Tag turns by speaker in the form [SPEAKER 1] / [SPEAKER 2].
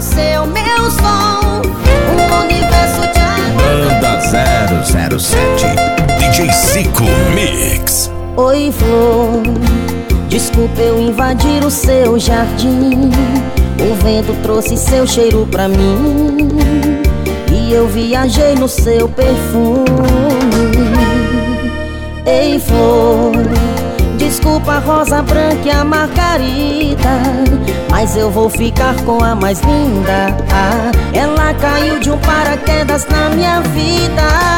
[SPEAKER 1] você é o meu som. O universo te
[SPEAKER 2] Banda 007 DJ Cico Mix.
[SPEAKER 1] Oi, flor. Desculpa eu invadir o seu jardim. O vento trouxe seu cheiro pra mim. E eu viajei no seu perfume. Ei, flor. Desculpa a rosa branca e a margarida. Mas eu vou ficar com a mais linda. Ah, Ela caiu de um paraquedas na minha vida